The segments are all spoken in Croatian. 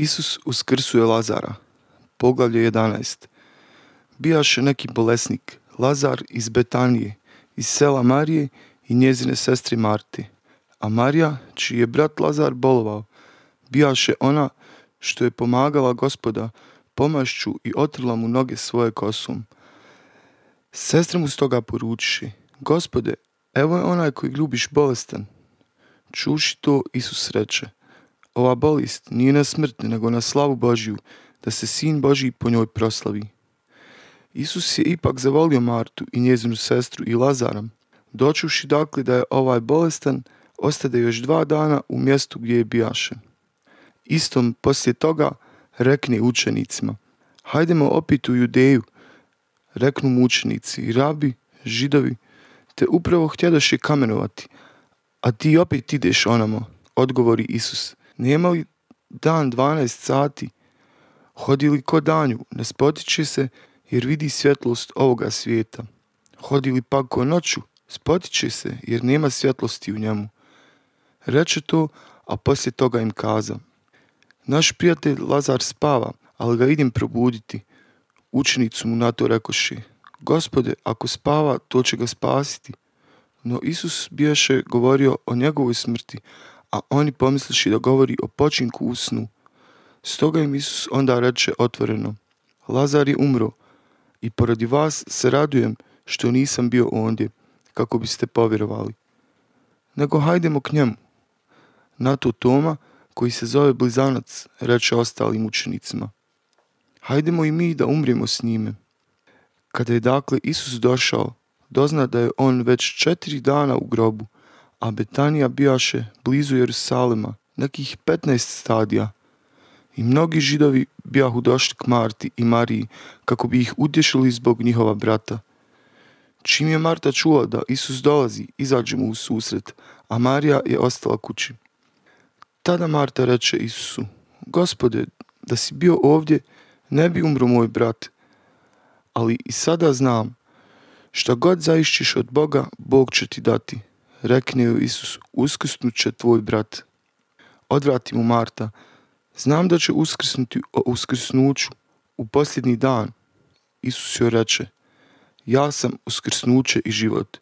Isus uskrsuje Lazara. Poglavlje 11. Bijaše neki bolesnik, Lazar iz Betanije, iz sela Marije i njezine sestri Marti. A Marija, čiji je brat Lazar bolovao, bijaše ona što je pomagala gospoda pomašću i otrla mu noge svoje kosom. Sestre mu stoga poručiši, gospode, evo je onaj koji ljubiš bolestan. Čuši to, Isus reče, ova bolest nije na smrt, nego na slavu Božju, da se Sin Božji po njoj proslavi. Isus je ipak zavolio Martu i njezinu sestru i Lazara. Dočuši dakle da je ovaj bolestan, ostade još dva dana u mjestu gdje je bijaše. Istom poslije toga rekne učenicima, hajdemo opet u Judeju. Reknu mu učenici, rabi, židovi, te upravo htjedoše kamenovati, a ti opet ideš onamo, odgovori Isus. Nema li dan 12 sati? Hodi li ko danju, ne spotiče se jer vidi svjetlost ovoga svijeta. Hodi li pak ko noću, spotiče se jer nema svjetlosti u njemu. Reče to, a poslije toga im kaza. Naš prijatelj Lazar spava, ali ga idem probuditi. Učenicu mu na to rekoši, gospode, ako spava, to će ga spasiti. No Isus bijaše govorio o njegovoj smrti, a oni pomisliši da govori o počinku u snu. Stoga im Isus onda reče otvoreno, Lazar je umro i poradi vas se radujem što nisam bio ondje, kako biste povjerovali. Nego hajdemo k njemu. Na to Toma, koji se zove blizanac, reče ostalim učenicima. Hajdemo i mi da umrijemo s njime. Kada je dakle Isus došao, dozna da je on već četiri dana u grobu, a Betanija bijaše blizu Jerusalema, nekih 15 stadija. I mnogi židovi bijahu došli k Marti i Mariji kako bi ih utješili zbog njihova brata. Čim je Marta čula da Isus dolazi, izađe mu u susret, a Marija je ostala kući. Tada Marta reče Isusu, gospode, da si bio ovdje, ne bi umro moj brat. Ali i sada znam, šta god zaišćiš od Boga, Bog će ti dati. Rekne joj Isus, uskrsnut će tvoj brat. Odvrati mu Marta, znam da će uskrsnuti o uskrsnuću u posljednji dan. Isus joj reče, ja sam uskrsnuće i život.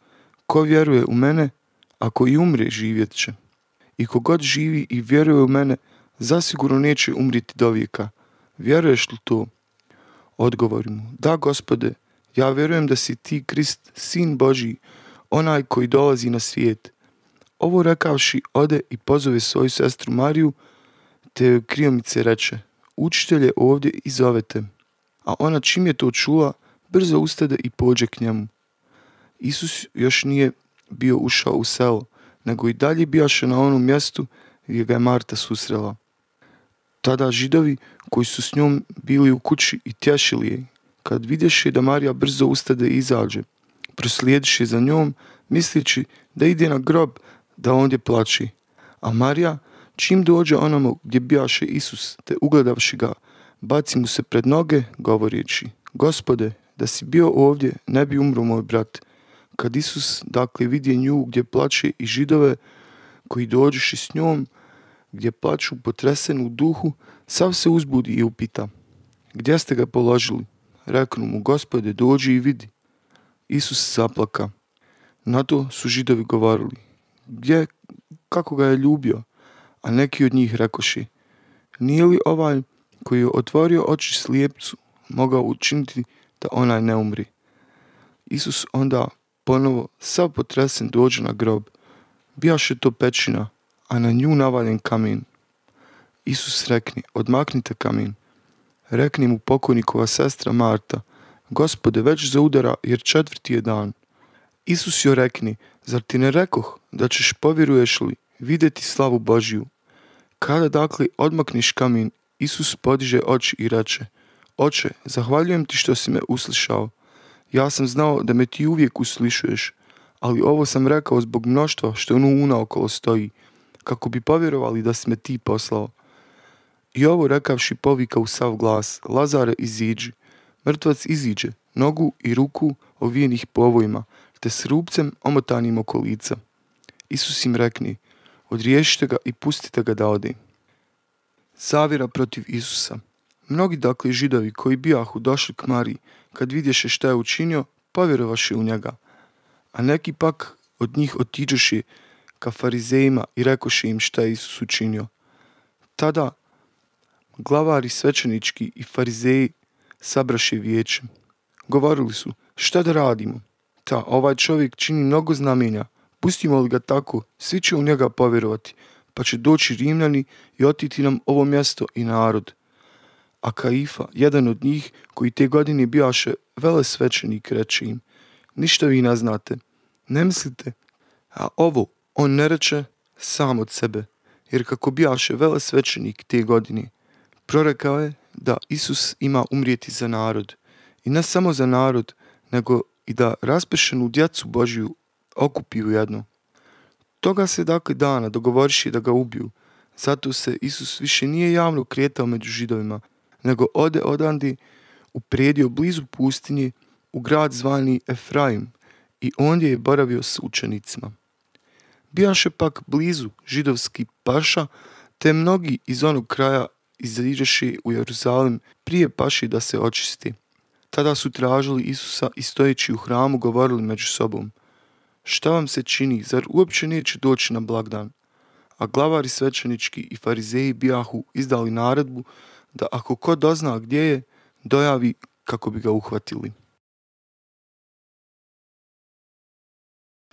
Ko vjeruje u mene, ako i umre, živjet će. I kogod živi i vjeruje u mene, zasigurno neće umriti do vijeka. Vjeruješ li to? Odgovori mu, da gospode, ja vjerujem da si ti Krist, sin Božji, onaj koji dolazi na svijet. Ovo rekavši ode i pozove svoju sestru Mariju, te kriomice reče, učitelje ovdje i zovete. A ona čim je to čula, brzo ustade i pođe k njemu. Isus još nije bio ušao u selo, nego i dalje bijaše na onom mjestu gdje ga je Marta susrela. Tada židovi koji su s njom bili u kući i tješili je, kad vidješe da Marija brzo ustade i izađe, proslijediše za njom, misleći da ide na grob da ondje plaći. A Marija, čim dođe onamo gdje bijaše Isus, te ugledavši ga, baci mu se pred noge, govorijeći, gospode, da si bio ovdje, ne bi umro moj brat. Kad Isus, dakle, vidje nju gdje plaće i židove koji dođeše s njom, gdje plaću potresen u duhu, sav se uzbudi i upita, gdje ste ga položili? Reknu mu, gospode, dođi i vidi. Isus zaplaka. Na to su židovi govorili, gdje, kako ga je ljubio, a neki od njih rekoši, nije li ovaj koji je otvorio oči slijepcu mogao učiniti da onaj ne umri? Isus onda ponovo sav potresen dođe na grob. Bijaše to pećina, a na nju navaljen kamen. Isus rekni, odmaknite kamen. Rekni mu pokojnikova sestra Marta, gospode, već zaudara jer četvrti je dan. Isus joj rekni, zar ti ne rekoh da ćeš povjeruješ li vidjeti slavu Božju? Kada dakle odmakniš kamen, Isus podiže oči i reče, Oče, zahvaljujem ti što si me uslišao. Ja sam znao da me ti uvijek uslišuješ, ali ovo sam rekao zbog mnoštva što ono una okolo stoji, kako bi povjerovali da si me ti poslao. I ovo rekavši povika u sav glas, Lazare iziđi. Mrtvac iziđe, nogu i ruku ovijenih povojima, te s rupcem omotanim oko lica. Isus im rekni, odriješite ga i pustite ga da ode. Zavjera protiv Isusa. Mnogi dakle židovi koji bijahu došli k Mariji, kad vidješe šta je učinio, povjerovaše u njega. A neki pak od njih otiđeše ka farizejima i rekoše im šta je Isus učinio. Tada glavari svećenički i farizeji sabraše vijeće. Govorili su, šta da radimo? Ta, ovaj čovjek čini mnogo znamenja. Pustimo li ga tako, svi će u njega povjerovati, pa će doći Rimljani i otiti nam ovo mjesto i narod. A Kaifa, jedan od njih, koji te godine bijaše vele svećenik, reče im, ništa vi ne znate, ne mislite, a ovo on ne reče sam od sebe, jer kako bijaše vele svećenik te godine, prorekao je da Isus ima umrijeti za narod. I ne samo za narod, nego i da raspešenu djecu Božju okupi u jednu. Toga se dakle dana dogovoriši da ga ubiju. Zato se Isus više nije javno kretao među židovima, nego ode odandi upredio blizu pustinje u grad zvani Efraim i ondje je boravio s učenicima. Bijaše pak blizu židovski paša, te mnogi iz onog kraja iziđeši u Jeruzalim prije paši da se očisti. Tada su tražili Isusa i stojeći u hramu govorili među sobom. Šta vam se čini, zar uopće neće doći na blagdan? A glavari svećenički i farizeji bijahu izdali naredbu da ako ko dozna gdje je, dojavi kako bi ga uhvatili.